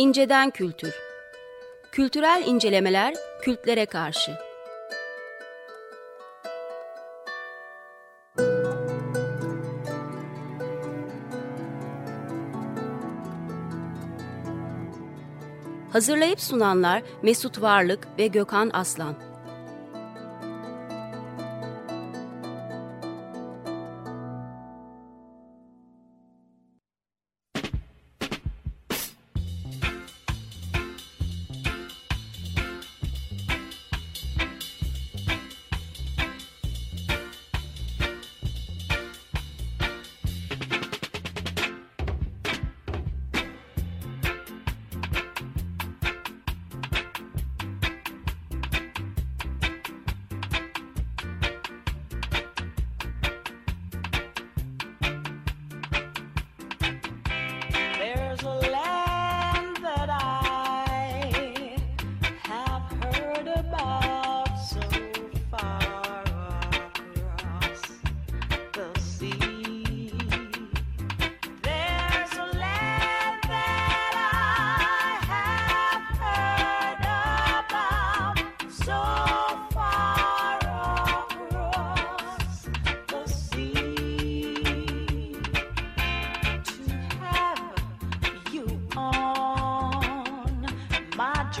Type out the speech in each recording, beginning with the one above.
İnceden Kültür. Kültürel incelemeler kültlere karşı. Hazırlayıp sunanlar Mesut Varlık ve Gökhan Aslan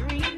dream.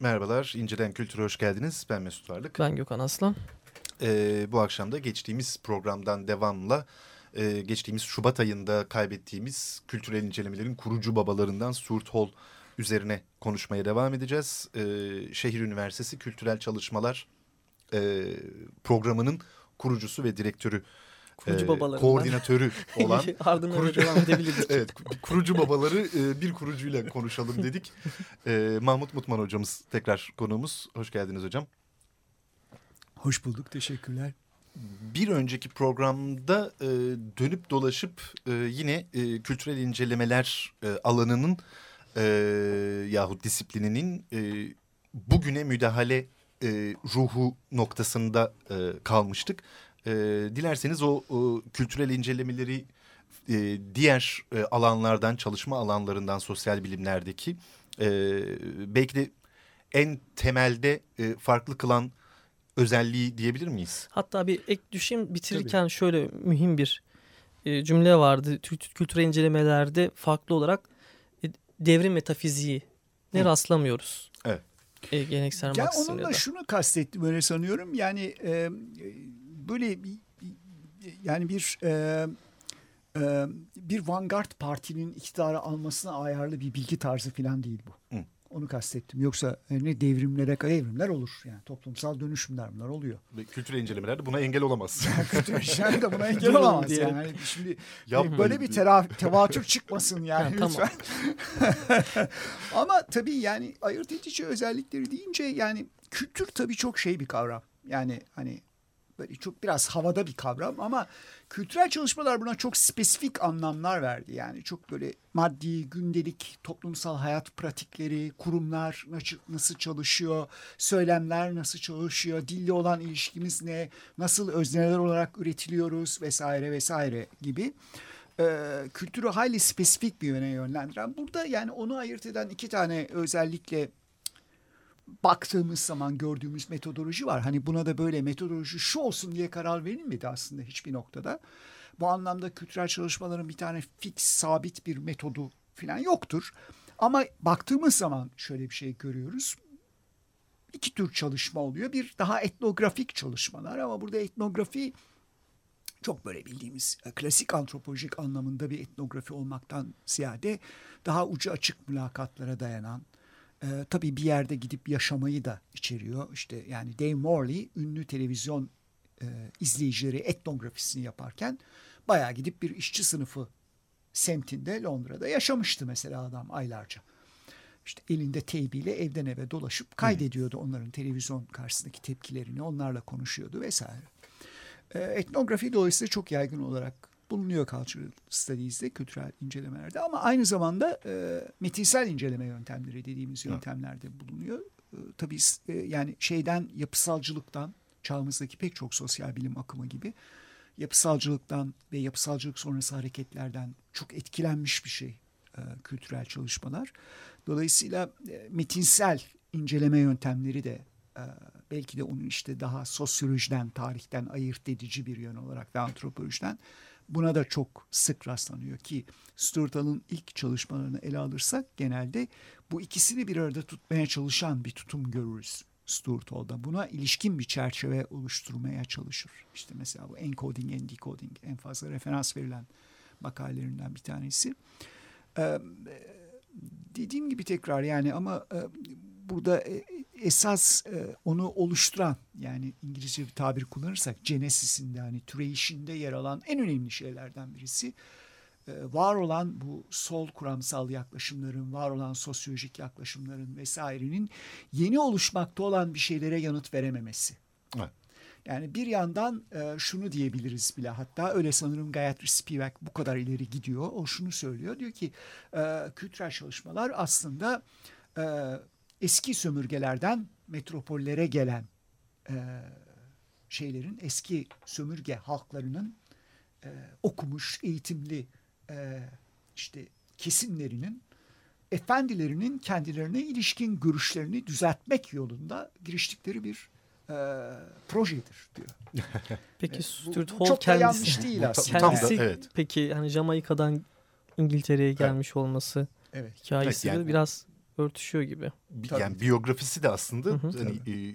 Merhabalar, İncelen Kültür'e hoş geldiniz. Ben Mesut Varlık. Ben Gökhan Aslan. Ee, bu akşam da geçtiğimiz programdan devamla e, geçtiğimiz Şubat ayında kaybettiğimiz kültürel incelemelerin kurucu babalarından Stuart Hall üzerine konuşmaya devam edeceğiz. Ee, Şehir Üniversitesi Kültürel Çalışmalar e, programının kurucusu ve direktörü kurucu babalarından. koordinatörü olan ardından kurucu, devam edebilirdik. evet, kurucu babaları e, bir kurucuyla konuşalım dedik. E, Mahmut Mutman hocamız tekrar konuğumuz. Hoş geldiniz hocam. Hoş bulduk, teşekkürler. Bir önceki programda e, dönüp dolaşıp e, yine e, kültürel incelemeler e, alanının e, yahut disiplininin e, bugüne müdahale e, ruhu noktasında e, kalmıştık. E, dilerseniz o, o kültürel incelemeleri e, diğer e, alanlardan, çalışma alanlarından sosyal bilimlerdeki e, belki de en temelde e, farklı kılan özelliği diyebilir miyiz? Hatta bir ek düşeyim bitirirken Tabii. şöyle mühim bir e, cümle vardı. Kültürel incelemelerde farklı olarak e, devrim metafiziği ne rastlamıyoruz. Evet. E, geleneksel ya onunla şunu kastettim öyle sanıyorum. Yani e, böyle yani bir e, e, bir vanguard partinin iktidarı almasına ayarlı bir bilgi tarzı falan değil bu. Hı. Onu kastettim. Yoksa e, ne devrimlere devrimler olur. Yani toplumsal dönüşümler bunlar oluyor. Ve kültürel incelemeler de buna engel olamaz. kültürel incelemeler de buna engel olamaz. yani. yani şimdi Yapmayın böyle bir tera, tevatür çıkmasın yani lütfen. Ama tabii yani ayırt edici özellikleri deyince yani kültür tabii çok şey bir kavram. Yani hani böyle çok biraz havada bir kavram ama kültürel çalışmalar buna çok spesifik anlamlar verdi. Yani çok böyle maddi, gündelik, toplumsal hayat pratikleri, kurumlar nasıl çalışıyor, söylemler nasıl çalışıyor, dille olan ilişkimiz ne, nasıl özneler olarak üretiliyoruz vesaire vesaire gibi e, kültürü hayli spesifik bir yöne yönlendiren. Burada yani onu ayırt eden iki tane özellikle baktığımız zaman gördüğümüz metodoloji var. Hani buna da böyle metodoloji şu olsun diye karar verilmedi aslında hiçbir noktada. Bu anlamda kültürel çalışmaların bir tane fix, sabit bir metodu falan yoktur. Ama baktığımız zaman şöyle bir şey görüyoruz. İki tür çalışma oluyor. Bir daha etnografik çalışmalar ama burada etnografi çok böyle bildiğimiz e, klasik antropolojik anlamında bir etnografi olmaktan ziyade daha ucu açık mülakatlara dayanan, e, tabii bir yerde gidip yaşamayı da içeriyor. İşte yani Dave Morley ünlü televizyon e, izleyicileri etnografisini yaparken bayağı gidip bir işçi sınıfı semtinde Londra'da yaşamıştı mesela adam aylarca. İşte elinde teybiyle evden eve dolaşıp kaydediyordu onların televizyon karşısındaki tepkilerini, onlarla konuşuyordu vesaire. E, etnografi dolayısıyla çok yaygın olarak bulunuyor cultural studies'de, kültürel incelemelerde ama aynı zamanda e, metinsel inceleme yöntemleri dediğimiz yöntemlerde bulunuyor. E, tabii e, yani şeyden yapısalcılıktan çağımızdaki pek çok sosyal bilim akımı gibi yapısalcılıktan ve yapısalcılık sonrası hareketlerden çok etkilenmiş bir şey e, kültürel çalışmalar. Dolayısıyla e, metinsel inceleme yöntemleri de e, belki de onun işte daha sosyolojiden, tarihten ayırt edici bir yön olarak ve antropolojiden Buna da çok sık rastlanıyor ki Stuart ilk çalışmalarını ele alırsak genelde bu ikisini bir arada tutmaya çalışan bir tutum görürüz. Stuart Hall'da. Buna ilişkin bir çerçeve oluşturmaya çalışır. İşte mesela bu encoding and decoding en fazla referans verilen makalelerinden bir tanesi. Ee, dediğim gibi tekrar yani ama e, burada esas e, onu oluşturan yani İngilizce bir tabir kullanırsak genesisinde yani türeyişinde yer alan en önemli şeylerden birisi e, var olan bu sol kuramsal yaklaşımların, var olan sosyolojik yaklaşımların vesairenin yeni oluşmakta olan bir şeylere yanıt verememesi. Evet. Yani bir yandan e, şunu diyebiliriz bile hatta öyle sanırım Gayatri Spivak bu kadar ileri gidiyor. O şunu söylüyor diyor ki e, kültürel çalışmalar aslında e, eski sömürgelerden metropollere gelen e, şeylerin eski sömürge halklarının e, okumuş, eğitimli e, işte kesimlerinin efendilerinin kendilerine ilişkin görüşlerini düzeltmek yolunda giriştikleri bir e, projedir diyor. Peki e, Stuart Hall çok kendisi, yanlış değil aslında. Kendisi, da, evet. Peki hani Jamaika'dan İngiltere'ye gelmiş evet. olması evet. hikayesi evet, yani, biraz örtüşüyor gibi. Tabii. Yani biyografisi de aslında hı hı, hani e,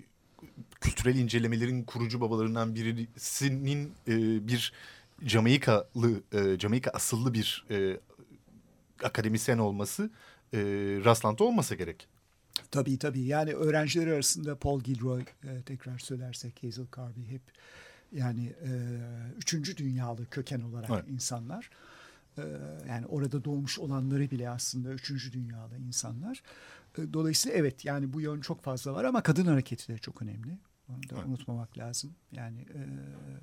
kültürel incelemelerin kurucu babalarından birisinin e, bir Jamaikalı, e, Jamaika asıllı bir e, akademisyen olması e, rastlantı olmasa gerek. Tabii tabii. Yani öğrenciler arasında Paul Gilroy e, tekrar söylersek Hazel Carby hep yani e, üçüncü dünyalı köken olarak evet. insanlar. Ee, yani orada doğmuş olanları bile aslında üçüncü dünyada insanlar. Ee, dolayısıyla evet yani bu yön çok fazla var ama kadın hareketi de çok önemli. Onu da evet. unutmamak lazım. Yani e,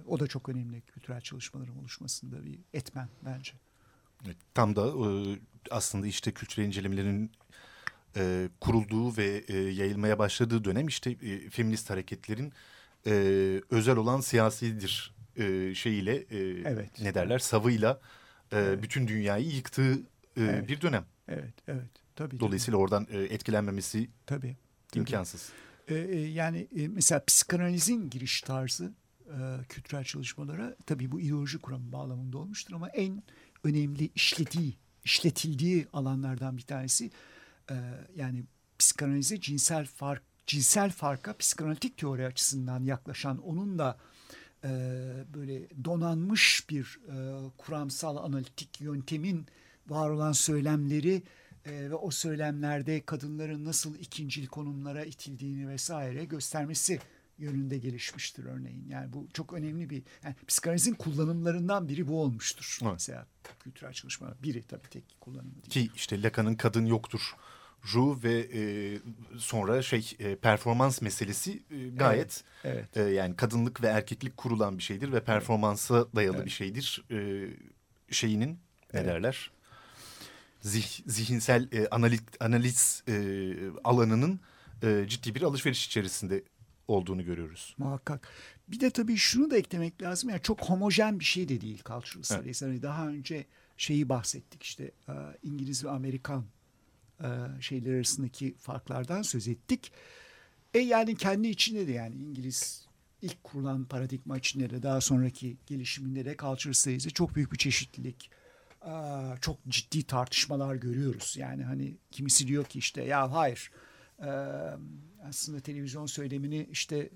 o da çok önemli kültürel çalışmaların oluşmasında bir etmen bence. Evet, tam da e, aslında işte kültürel incelemelerin e, kurulduğu ve e, yayılmaya başladığı dönem işte e, feminist hareketlerin e, özel olan siyasidir e, şeyiyle e, evet. ne derler savıyla e, bütün dünyayı yıktığı e, evet. bir dönem. Evet, evet. Tabii. Dolayısıyla tabii. oradan e, etkilenmemesi tabii, tabii. imkansız. Ee, yani e, mesela psikanalizin giriş tarzı e, kültürel çalışmalara tabii bu ideoloji kuramı bağlamında olmuştur ama en önemli işlediği, işletildiği alanlardan bir tanesi e, yani psikanalize cinsel fark cinsel farka psikanalitik teori açısından yaklaşan onun da e, böyle donanmış bir e, kuramsal analitik yöntemin var olan söylemleri e, ve o söylemlerde kadınların nasıl ikincil konumlara itildiğini vesaire göstermesi yönünde gelişmiştir örneğin. Yani bu çok önemli bir yani psikanalizin kullanımlarından biri bu olmuştur. Evet. Mesela kültürel çalışmalar biri tabii tek kullanımı değil. Ki işte Lacan'ın kadın yoktur Ru ve e, sonra şey e, performans meselesi e, gayet evet, evet. E, yani kadınlık ve erkeklik kurulan bir şeydir ve performansa dayalı evet. bir şeydir. E, şeyinin ne evet. derler? Zih, zihinsel e, analiz, analiz e, alanının e, ciddi bir alışveriş içerisinde olduğunu görüyoruz. Muhakkak. Bir de tabii şunu da eklemek lazım. Yani çok homojen bir şey de değil cultural studies. Evet. Hani daha önce şeyi bahsettik işte e, İngiliz ve Amerikan şeyler arasındaki farklardan söz ettik. E yani kendi içinde de yani İngiliz ilk kurulan paradigma içinde de daha sonraki gelişiminde de culture studies'e çok büyük bir çeşitlilik, çok ciddi tartışmalar görüyoruz. Yani hani kimisi diyor ki işte ya hayır aslında televizyon söylemini işte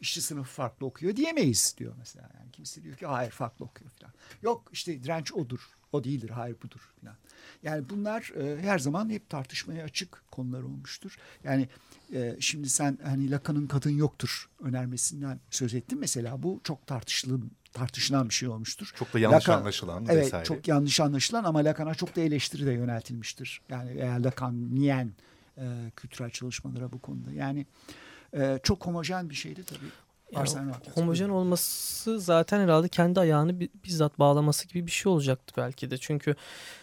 işçi sınıfı farklı okuyor diyemeyiz diyor mesela. Yani kimisi diyor ki hayır farklı okuyor falan. Yok işte direnç odur, o değildir, hayır budur falan. Yani bunlar e, her zaman hep tartışmaya açık konular olmuştur. Yani e, şimdi sen hani Lacan'ın kadın yoktur önermesinden söz ettin mesela bu çok tartışılı tartışılan bir şey olmuştur. Çok da yanlış Lacan, anlaşılan evet, vesaire. çok yanlış anlaşılan ama Lacan'a çok da eleştiri de yöneltilmiştir. Yani eğer Lacan niyen e, kültürel çalışmalara bu konuda. Yani e, çok homojen bir şeydi tabii. Yani homojen olması zaten herhalde kendi ayağını bizzat bağlaması gibi bir şey olacaktı belki de. Çünkü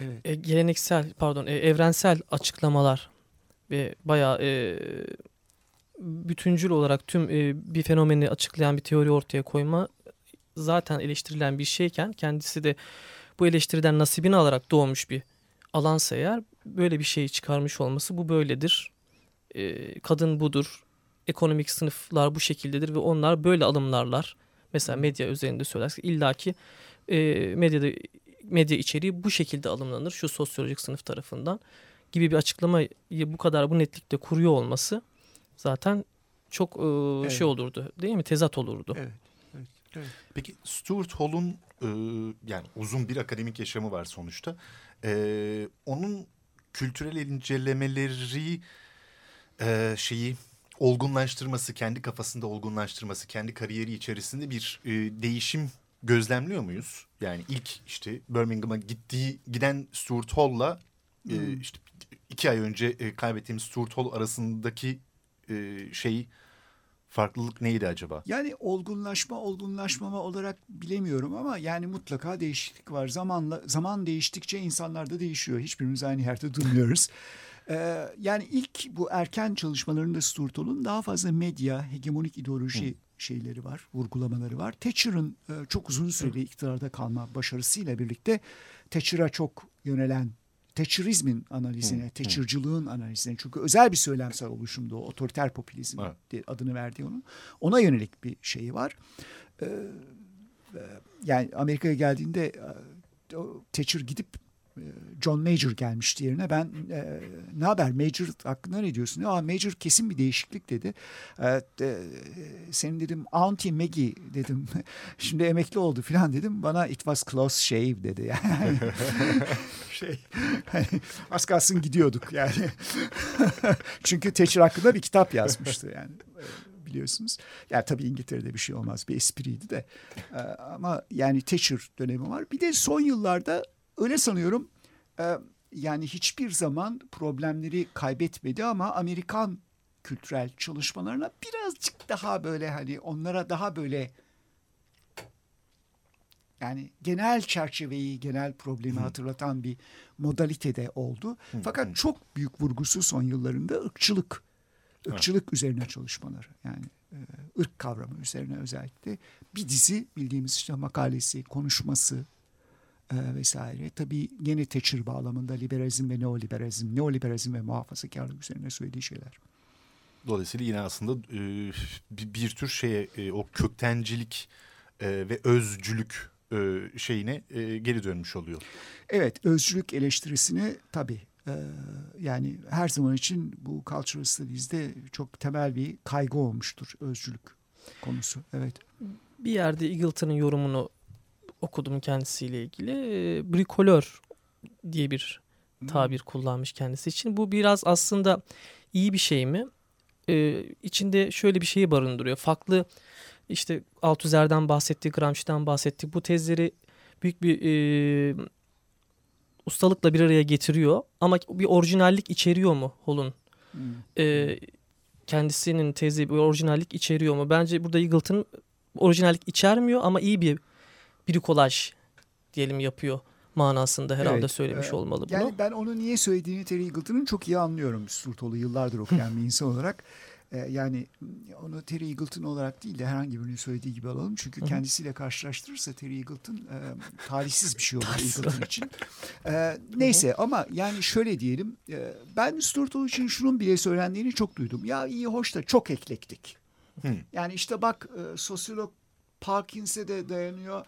evet. e, geleneksel pardon e, evrensel açıklamalar ve bayağı e, bütüncül olarak tüm e, bir fenomeni açıklayan bir teori ortaya koyma zaten eleştirilen bir şeyken kendisi de bu eleştiriden nasibini alarak doğmuş bir alansa eğer böyle bir şeyi çıkarmış olması bu böyledir. E, kadın budur ekonomik sınıflar bu şekildedir ve onlar böyle alımlarlar. Mesela medya üzerinde söylersek illaki e, medyada medya içeriği bu şekilde alımlanır şu sosyolojik sınıf tarafından gibi bir açıklamayı bu kadar bu netlikte kuruyor olması zaten çok e, evet. şey olurdu değil mi? Tezat olurdu. Evet. evet. evet. Peki Stuart Hall'un e, yani uzun bir akademik yaşamı var sonuçta. E, onun kültürel incelemeleri e, şeyi olgunlaştırması, kendi kafasında olgunlaştırması, kendi kariyeri içerisinde bir e, değişim gözlemliyor muyuz? Yani ilk işte Birmingham'a gittiği giden Stuart Hall'la e, hmm. işte iki ay önce e, kaybettiğimiz Stuart Hall arasındaki e, şey farklılık neydi acaba? Yani olgunlaşma olgunlaşmama olarak bilemiyorum ama yani mutlaka değişiklik var. Zamanla zaman değiştikçe insanlar da değişiyor. Hiçbirimiz aynı yerde durmuyoruz. Ee, yani ilk bu erken çalışmalarında Sturtol'un daha fazla medya, hegemonik ideoloji Hı. şeyleri var, vurgulamaları var. Thatcher'ın e, çok uzun süreli iktidarda kalma başarısıyla birlikte Thatcher'a çok yönelen Thatcherizmin analizine, Thatcher'cılığın analizine çünkü özel bir söylemsel oluşumdu o otoriter popülizm evet. adını verdiği onun. Ona yönelik bir şeyi var. Ee, yani Amerika'ya geldiğinde e, Thatcher gidip John Major gelmişti yerine. Ben e, ne haber Major hakkında ne diyorsun? Aa, Major kesin bir değişiklik dedi. E, e, senin dedim Auntie Maggie dedim. Şimdi emekli oldu falan dedim. Bana it was close shave dedi. Yani şey hani, az kalsın gidiyorduk yani. Çünkü Thatcher hakkında bir kitap yazmıştı yani e, biliyorsunuz. Yani tabii İngiltere'de bir şey olmaz bir espriydi de. E, ama yani Thatcher dönemi var. Bir de son yıllarda Öyle sanıyorum. E, yani hiçbir zaman problemleri kaybetmedi ama Amerikan kültürel çalışmalarına birazcık daha böyle hani onlara daha böyle yani genel çerçeveyi, genel problemi hatırlatan bir modalitede oldu. Fakat çok büyük vurgusu son yıllarında ırkçılık, ırkçılık evet. üzerine çalışmaları. Yani e, ırk kavramı üzerine özellikle bir dizi bildiğimiz işte makalesi, konuşması, vesaire. Tabii yeni Thatcher bağlamında liberalizm ve neoliberalizm, neoliberalizm ve muhafazakarlık üzerine söylediği şeyler. Dolayısıyla yine aslında e, bir, bir tür şeye e, o köktencilik e, ve özcülük e, şeyine e, geri dönmüş oluyor. Evet, özcülük eleştirisini tabii e, yani her zaman için bu cultural studies'de çok temel bir kaygı olmuştur özcülük konusu. Evet bir yerde Eagleton'ın yorumunu okudum kendisiyle ilgili. E, brikolör diye bir tabir kullanmış kendisi için. Bu biraz aslında iyi bir şey mi? Ee, içinde şöyle bir şeyi barındırıyor. Farklı işte Althusser'den bahsettik, Gramsci'den bahsettik. Bu tezleri büyük bir e, ustalıkla bir araya getiriyor. Ama bir orijinallik içeriyor mu Hall'un? Hmm. E, kendisinin tezi bir orijinallik içeriyor mu? Bence burada Eagleton orijinallik içermiyor ama iyi bir brikolaj diyelim yapıyor manasında herhalde evet, söylemiş e, olmalı bunu. Yani ben onu niye söylediğini Terry Eagleton'un çok iyi anlıyorum Sturtol'u yıllardır okuyan bir insan olarak. E, yani onu Terry Eagleton olarak değil de herhangi birinin söylediği gibi alalım. Çünkü kendisiyle karşılaştırırsa Terry Eagleton e, tarihsiz bir şey olur Eagleton için. E, neyse ama yani şöyle diyelim. E, ben Sturtol için şunun bile söylendiğini çok duydum. Ya iyi hoş da çok eklektik. Yani işte bak e, sosyolog Parkins'e de dayanıyor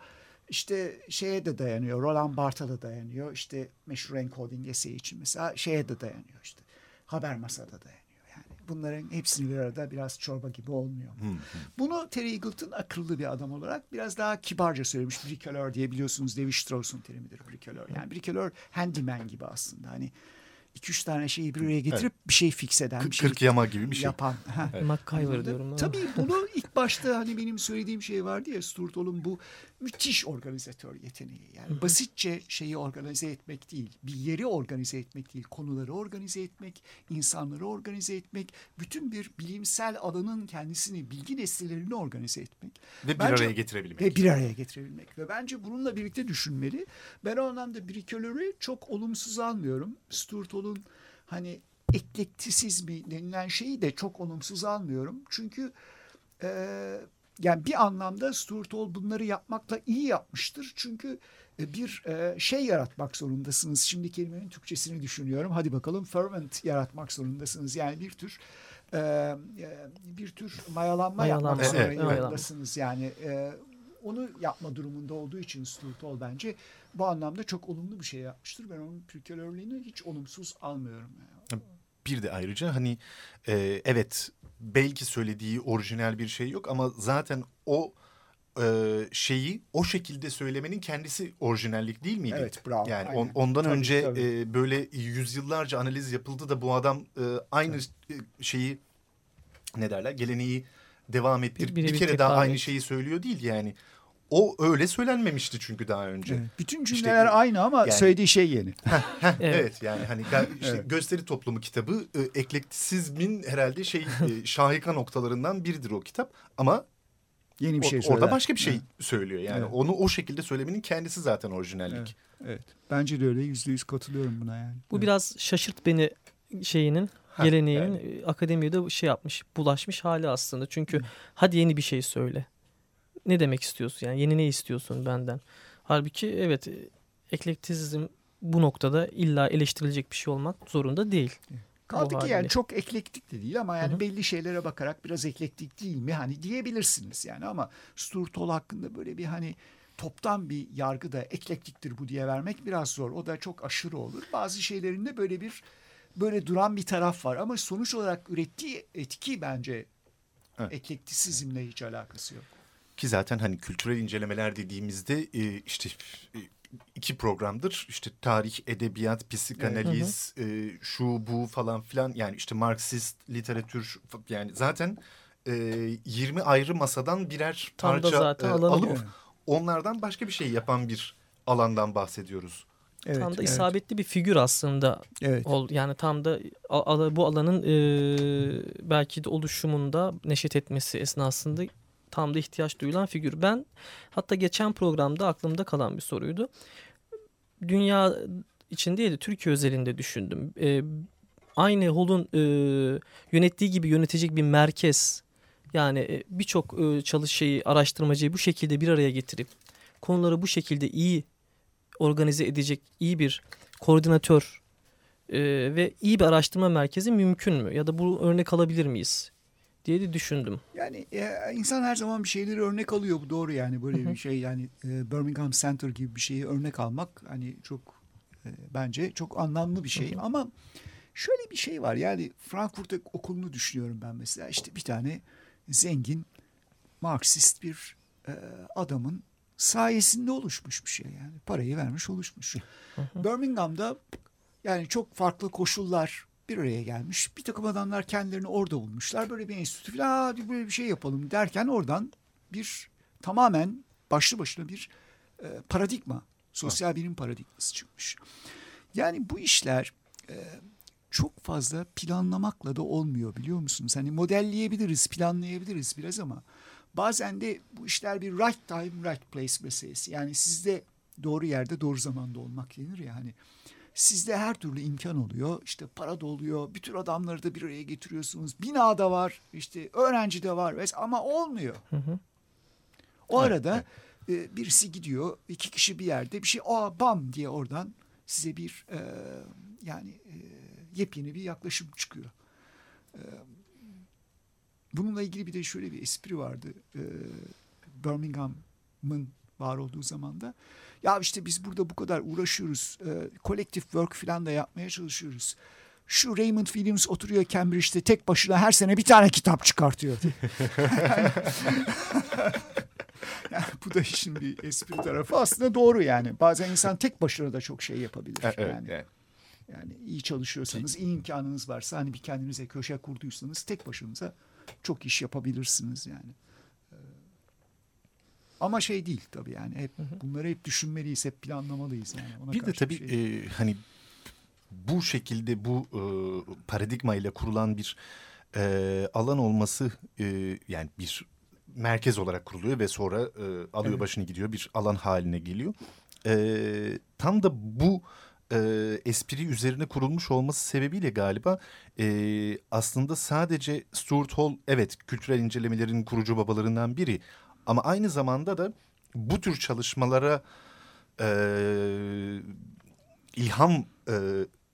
işte şeye de dayanıyor. Roland Barthes'a da dayanıyor. İşte meşhur encoding essay için mesela şeye de dayanıyor işte. Haber masada dayanıyor. Yani bunların hepsini bir arada biraz çorba gibi olmuyor. Bunu Terry Eagleton akıllı bir adam olarak biraz daha kibarca söylemiş. Bricoleur diye biliyorsunuz Levi Strauss'un terimidir bricoleur. Yani bricoleur handyman gibi aslında. Hani iki üç tane şeyi bir araya getirip evet. bir şey fix eden. bir şey Kırk yama gibi bir şey. Yapan. Evet. MacGyver diyorum. Tabii bunu ilk başta hani benim söylediğim şey vardı ya Stuart Hall'un bu müthiş organizatör yeteneği. Yani basitçe şeyi organize etmek değil, bir yeri organize etmek değil, konuları organize etmek, insanları organize etmek, bütün bir bilimsel alanın kendisini, bilgi nesnelerini organize etmek. Ve bir bence, araya getirebilmek. Ve bir araya getirebilmek. Ve bence bununla birlikte düşünmeli. Ben o anlamda Bricoleux'ü çok olumsuz almıyorum. Stuart Hall'un hani eklektisizmi denilen şeyi de çok olumsuz almıyorum. Çünkü e, yani bir anlamda Stuart Hall bunları yapmakla iyi yapmıştır. Çünkü e, bir e, şey yaratmak zorundasınız. Şimdi kelimenin Türkçesini düşünüyorum. Hadi bakalım ferment yaratmak zorundasınız. Yani bir tür e, bir tür mayalanma, mayalanma yapmak zorundasınız. Yani onu yapma durumunda olduğu için Stuart Hall bence bu anlamda çok olumlu bir şey yapmıştır. Ben onun pürkölörlüğünü hiç olumsuz almıyorum. Yani. Bir de ayrıca hani e, evet belki söylediği orijinal bir şey yok ama zaten o e, şeyi o şekilde söylemenin kendisi orijinallik değil miydi? Evet bravo. Yani on, ondan tabii, önce tabii. E, böyle yüzyıllarca analiz yapıldı da bu adam e, aynı tabii. şeyi ne derler geleneği devam ettirip bir, bir, bir kere daha aynı şeyi söylüyor değil yani. O öyle söylenmemişti çünkü daha önce. Evet. Bütün cümleler işte, aynı ama yani, söylediği şey yeni. evet. evet yani hani işte evet. gösteri toplumu kitabı e, eklektisizmin herhalde şey e, şahika noktalarından biridir o kitap ama yeni bir şey söyler. Orada başka bir şey evet. söylüyor. Yani evet. onu o şekilde söylemenin kendisi zaten orijinallik. Evet. evet. Bence de öyle yüzde yüz katılıyorum buna yani. Bu evet. biraz şaşırt beni şeyinin geleneğin yani. E, akademiye de şey yapmış bulaşmış hali aslında. Çünkü Hı. hadi yeni bir şey söyle ne demek istiyorsun yani yeni ne istiyorsun benden? Halbuki evet eklektizm bu noktada illa eleştirilecek bir şey olmak zorunda değil. Kaldı ki yani çok eklektik de değil ama yani Hı-hı. belli şeylere bakarak biraz eklektik değil mi hani diyebilirsiniz yani ama Stuart Hall hakkında böyle bir hani toptan bir yargı da eklektiktir bu diye vermek biraz zor. O da çok aşırı olur. Bazı şeylerinde böyle bir böyle duran bir taraf var ama sonuç olarak ürettiği etki bence evet. eklektisizmle hiç alakası yok. Ki zaten hani kültürel incelemeler dediğimizde e, işte e, iki programdır işte tarih, edebiyat, psikanaliz, hı hı. E, şu bu falan filan yani işte Marksist literatür yani zaten e, 20 ayrı masadan birer parça e, alıp yani. onlardan başka bir şey yapan bir alandan bahsediyoruz. Evet, tam da evet. isabetli bir figür aslında. Evet. Ol, yani tam da bu alanın e, belki de oluşumunda neşet etmesi esnasında tam da ihtiyaç duyulan figür. Ben hatta geçen programda aklımda kalan bir soruydu. Dünya için değil de Türkiye özelinde düşündüm. E, aynı Hall'un e, yönettiği gibi yönetecek bir merkez yani e, birçok e, çalışıyı, araştırmacıyı bu şekilde bir araya getirip konuları bu şekilde iyi organize edecek iyi bir koordinatör e, ve iyi bir araştırma merkezi mümkün mü? Ya da bu örnek alabilir miyiz? Diye de düşündüm. Yani e, insan her zaman bir şeyleri örnek alıyor. Bu doğru yani. Böyle bir şey yani e, Birmingham Center gibi bir şeyi örnek almak hani çok e, bence çok anlamlı bir şey. Ama şöyle bir şey var. Yani Frankfurt okulunu düşünüyorum ben mesela. İşte bir tane zengin Marksist bir e, adamın sayesinde oluşmuş bir şey yani. Parayı vermiş oluşmuş. Birmingham'da yani çok farklı koşullar bir araya gelmiş. Bir takım adamlar kendilerini orada bulmuşlar. Böyle bir enstitü falan hadi böyle bir şey yapalım derken oradan bir tamamen başlı başına bir e, paradigma, sosyal bilim paradigması çıkmış. Yani bu işler e, çok fazla planlamakla da olmuyor biliyor musunuz? Hani modelleyebiliriz, planlayabiliriz biraz ama bazen de bu işler bir right time, right place meselesi. Yani sizde doğru yerde, doğru zamanda olmak denir ya hani. Sizde her türlü imkan oluyor. İşte para da oluyor. Bütün adamları da bir araya getiriyorsunuz. Binada var, işte öğrenci de var ama olmuyor. Hı hı. O arada e, birisi gidiyor, iki kişi bir yerde bir şey aa bam diye oradan size bir e, yani e, yepyeni bir yaklaşım çıkıyor. E, bununla ilgili bir de şöyle bir espri vardı. E, Birmingham'ın var olduğu zamanda. Ya işte biz burada bu kadar uğraşıyoruz. E, collective work falan da yapmaya çalışıyoruz. Şu Raymond Williams oturuyor Cambridge'de tek başına her sene bir tane kitap çıkartıyor. yani bu da işin bir espri tarafı. Aslında doğru yani. Bazen insan tek başına da çok şey yapabilir. Evet, yani. evet. Yani iyi çalışıyorsanız, iyi imkanınız varsa hani bir kendinize köşe kurduysanız tek başınıza çok iş yapabilirsiniz yani. Ama şey değil tabii yani hep bunları hep düşünmeliyiz, hep planlamalıyız yani. Ona Bir de tabii şey- e, hani bu şekilde bu e, paradigma ile kurulan bir e, alan olması e, yani bir merkez olarak kuruluyor ve sonra e, alıyor Evet. başını gidiyor bir alan haline geliyor. E, tam da bu e, espri üzerine kurulmuş olması sebebiyle galiba e, aslında sadece Stuart Hall evet kültürel incelemelerin kurucu babalarından biri ama aynı zamanda da bu tür çalışmalara e, ilham e,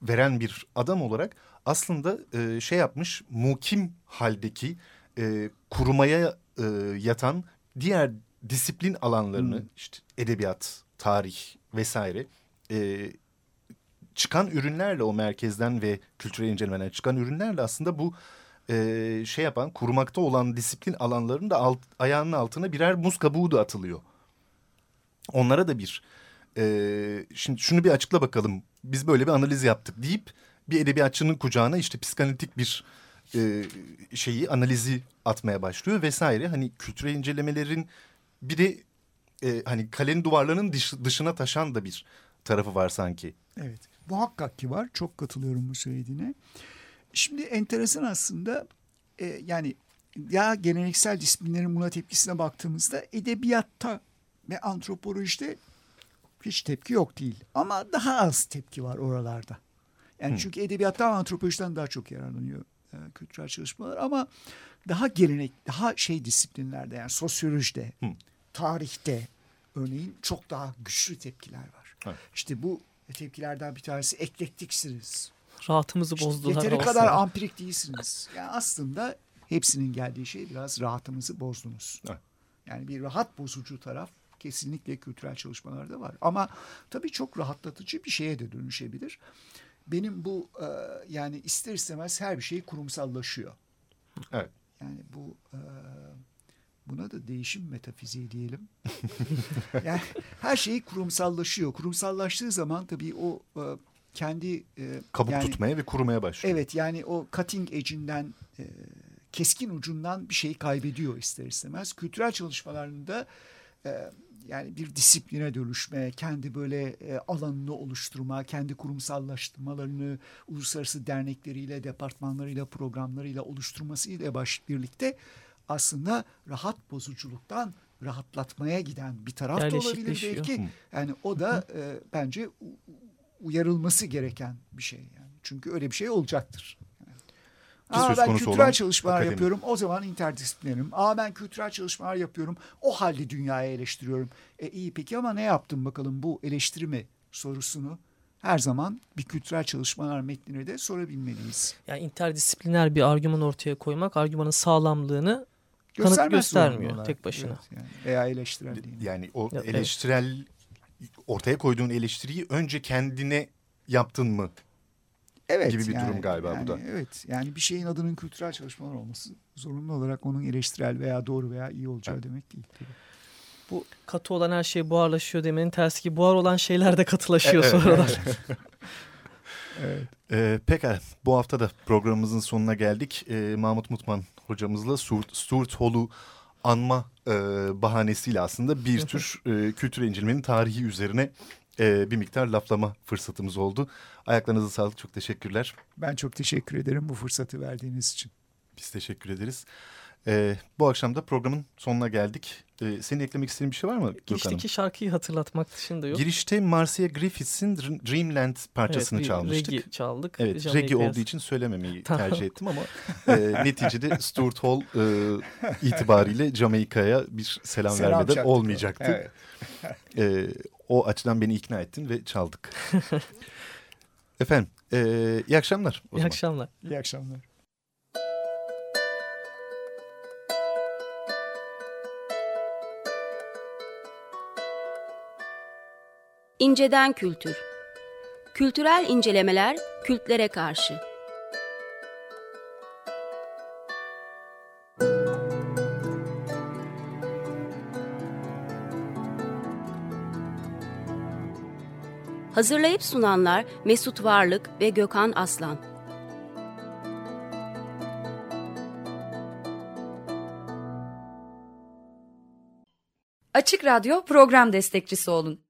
veren bir adam olarak aslında e, şey yapmış mukim haldeki e, kurumaya e, yatan diğer disiplin alanlarını Hmm. işte edebiyat, tarih vesaire e, çıkan ürünlerle o merkezden ve kültürel incelemelerden çıkan ürünlerle aslında bu e, şey yapan kurumakta olan disiplin alanlarının da alt, ayağının altına birer muz kabuğu da atılıyor. Onlara da bir e, şimdi şunu bir açıkla bakalım biz böyle bir analiz yaptık deyip bir edebiyatçının kucağına işte psikanalitik bir e, şeyi analizi atmaya başlıyor vesaire. Hani kültürel incelemelerin bir de e, hani kalenin duvarlarının dış, dışına taşan da bir tarafı var sanki. Evet. Muhakkak ki var. Çok katılıyorum bu söylediğine. Şimdi enteresan aslında e, yani ya geleneksel disiplinlerin buna tepkisine baktığımızda edebiyatta ve antropolojide hiç tepki yok değil. Ama daha az tepki var oralarda. Yani Hmm. çünkü edebiyattan antropolojiden daha çok yararlanıyor e, kültürel çalışmalar ama daha gelenek, daha şey disiplinlerde yani sosyolojide, Hmm. tarihte örneğin çok daha güçlü tepkiler var. Evet. İşte bu tepkilerden bir tanesi eklektiksiniz. Rahatımızı İşte bozdular. yeteri olsa. kadar ampirik değilsiniz. Yani aslında hepsinin geldiği şey biraz rahatımızı bozdunuz. Evet. Yani bir rahat bozucu taraf kesinlikle kültürel çalışmalarda var. Ama tabii çok rahatlatıcı bir şeye de dönüşebilir. Benim bu e, yani ister istemez her bir şey kurumsallaşıyor. Evet. Yani bu e, buna da değişim metafiziği diyelim. yani her şey kurumsallaşıyor. Kurumsallaştığı zaman tabii o e, kendi e, Kabuk yani, tutmaya ve kurumaya başlıyor. Evet yani o cutting edge'inden e, keskin ucundan bir şey kaybediyor ister istemez. Kültürel çalışmalarında e, yani bir disipline dönüşme, kendi böyle e, alanını oluşturma, kendi kurumsallaştırmalarını uluslararası dernekleriyle, departmanlarıyla, programlarıyla oluşturmasıyla baş birlikte aslında rahat bozuculuktan rahatlatmaya giden bir taraf da olabilir belki. Yani o da e, bence uyarılması gereken bir şey yani. Çünkü öyle bir şey olacaktır. Ki Aa, ben kültürel çalışmalar akademi. yapıyorum. O zaman interdisiplinerim. Aa ben kültürel çalışmalar yapıyorum. O halde dünyayı eleştiriyorum. E iyi peki ama ne yaptın bakalım bu eleştiri mi sorusunu her zaman bir kültürel çalışmalar metnine de sorabilmeliyiz. Yani interdisipliner bir argüman ortaya koymak argümanın sağlamlığını Göstermez göstermiyor tek başına. Evet, yani. Veya eleştirel değil. Yani o Ya, evet. eleştirel ortaya koyduğun eleştiriyi önce kendine yaptın mı? evet, gibi bir durum galiba bu yani da. Evet yani bir şeyin adının kültürel çalışmalar olması zorunlu olarak onun eleştirel veya doğru veya iyi olacağı demek değil. Tabii. Bu katı olan her şey buharlaşıyor demenin tersi ki buhar olan şeyler de katılaşıyor sonradan. evet. Ee, pekala bu hafta da programımızın sonuna geldik. Ee, Mahmut Mutman hocamızla Stuart, Stuart Hall'u anma e, bahanesiyle aslında bir tür e, kültür incelemenin tarihi üzerine e, bir miktar laflama fırsatımız oldu. Ayaklarınıza sağlık çok teşekkürler. Ben çok teşekkür ederim bu fırsatı verdiğiniz için. Biz teşekkür ederiz. Ee, bu akşam da programın sonuna geldik. Ee, senin eklemek istediğin bir şey var mı? Girişteki şarkıyı hatırlatmak dışında yok. Girişte Marcia Griffiths'in Dreamland parçasını evet, çalmıştık. Reggae çaldık. Evet Jamaica reggae olduğu için söylememeyi tercih ettim ama e, neticede Stuart Hall e, itibariyle Jamaika'ya bir selam, selam vermeden çaktık. olmayacaktı. Evet. e, o açıdan beni ikna ettin ve çaldık. Efendim e, iyi akşamlar. O iyi zaman. akşamlar. İyi akşamlar. İnceden Kültür. Kültürel incelemeler kültlere karşı. Hazırlayıp sunanlar Mesut Varlık ve Gökhan Aslan. Açık Radyo program destekçisi olun